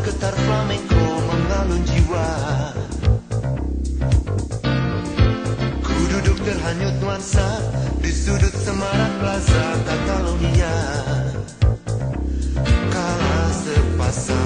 Getar flamenco mengalun jiwa. Ku duduk terhanyut nuansa Di sudut semarak plaza Catalonia Kala sepasang